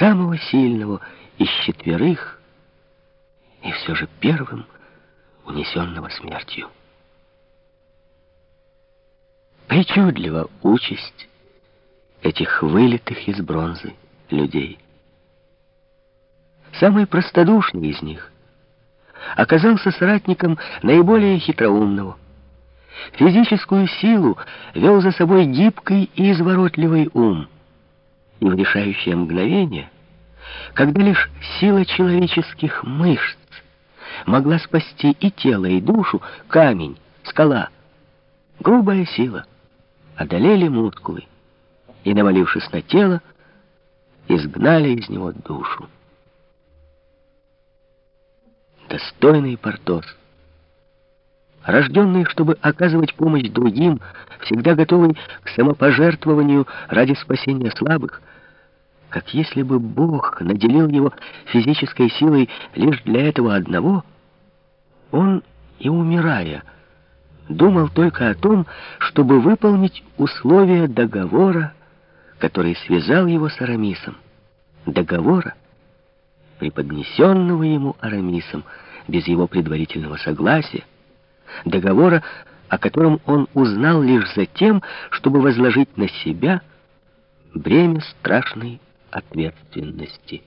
самого сильного из четверых, и все же первым унесенного смертью. Причудлива участь этих вылитых из бронзы людей. Самый простодушный из них оказался соратником наиболее хитроумного. Физическую силу вел за собой гибкий и изворотливый ум. И в решающее мгновение, когда лишь сила человеческих мышц могла спасти и тело, и душу, камень, скала, грубая сила, одолели мускулы и, навалившись на тело, изгнали из него душу. Достойный Портос, рожденный, чтобы оказывать помощь другим, всегда готовый к самопожертвованию ради спасения слабых, как если бы Бог наделил его физической силой лишь для этого одного, он и умирая, думал только о том, чтобы выполнить условия договора, который связал его с Арамисом. Договора, преподнесенного ему Арамисом без его предварительного согласия, договора, о котором он узнал лишь за тем, чтобы возложить на себя бремя страшной ответственности.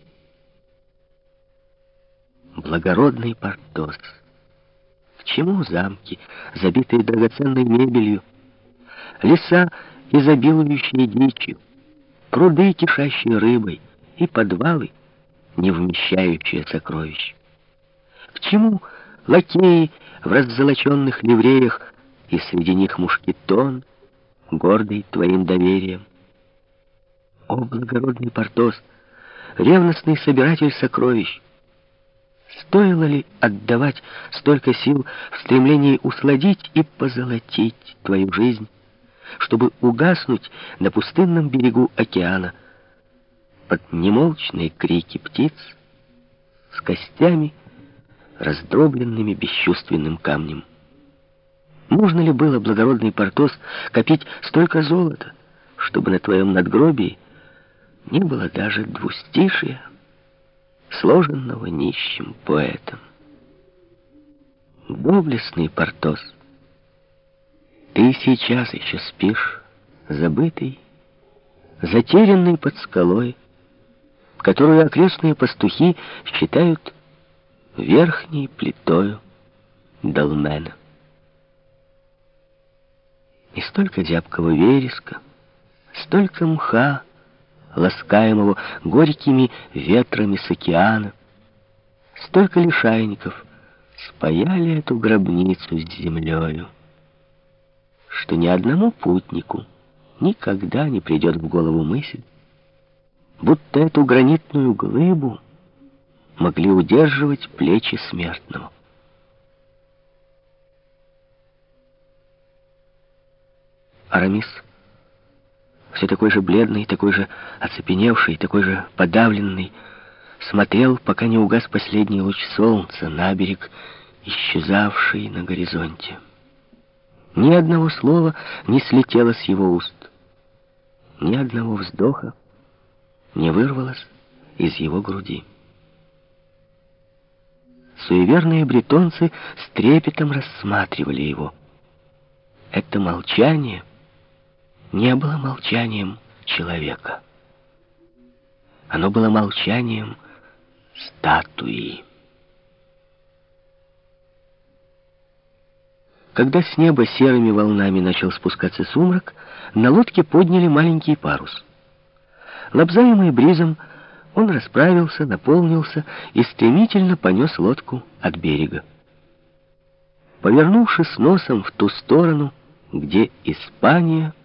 Благородный Портос. К чему замки, забитые драгоценной мебелью, леса, изобилующие дичью, пруды, кишащие рыбой, и подвалы, не вмещающие сокровищ? К чему лакеи в раззолоченных ливреях, и среди них мушкетон, гордый твоим доверием? О, благородный Портос, ревностный собиратель сокровищ! Стоило ли отдавать столько сил в стремлении усладить и позолотить твою жизнь, чтобы угаснуть на пустынном берегу океана под немолчные крики птиц с костями, раздробленными бесчувственным камнем? Нужно ли было, благородный Портос, копить столько золота, чтобы на твоем надгробии не было даже двустишия, сложенного нищим поэтом. Доблестный Портос, ты сейчас еще спишь, забытый, затерянный под скалой, которую окрестные пастухи считают верхней плитою долмена. И столько зябкого вереска, столько мха, ласкаемого горькими ветрами с океана. Столько лишайников спаяли эту гробницу с землею, что ни одному путнику никогда не придет в голову мысль, будто эту гранитную глыбу могли удерживать плечи смертного. Арамис все такой же бледный, такой же оцепеневший, такой же подавленный, смотрел, пока не угас последний луч солнца на берег, исчезавший на горизонте. Ни одного слова не слетело с его уст, ни одного вздоха не вырвалось из его груди. Суеверные бретонцы с трепетом рассматривали его. Это молчание — не было молчанием человека. Оно было молчанием статуи. Когда с неба серыми волнами начал спускаться сумрак, на лодке подняли маленький парус. Лобзаемый бризом, он расправился, наполнился и стремительно понес лодку от берега. Повернувшись носом в ту сторону, где Испания —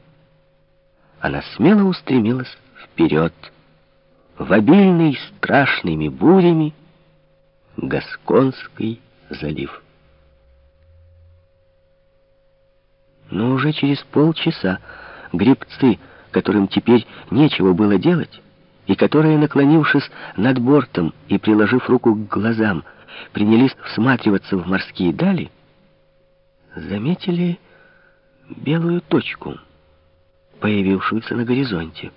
она смело устремилась вперед, в обильный страшными бурями Гасконский залив. Но уже через полчаса гребцы, которым теперь нечего было делать, и которые, наклонившись над бортом и приложив руку к глазам, принялись всматриваться в морские дали, заметили белую точку — появившуюся на горизонте.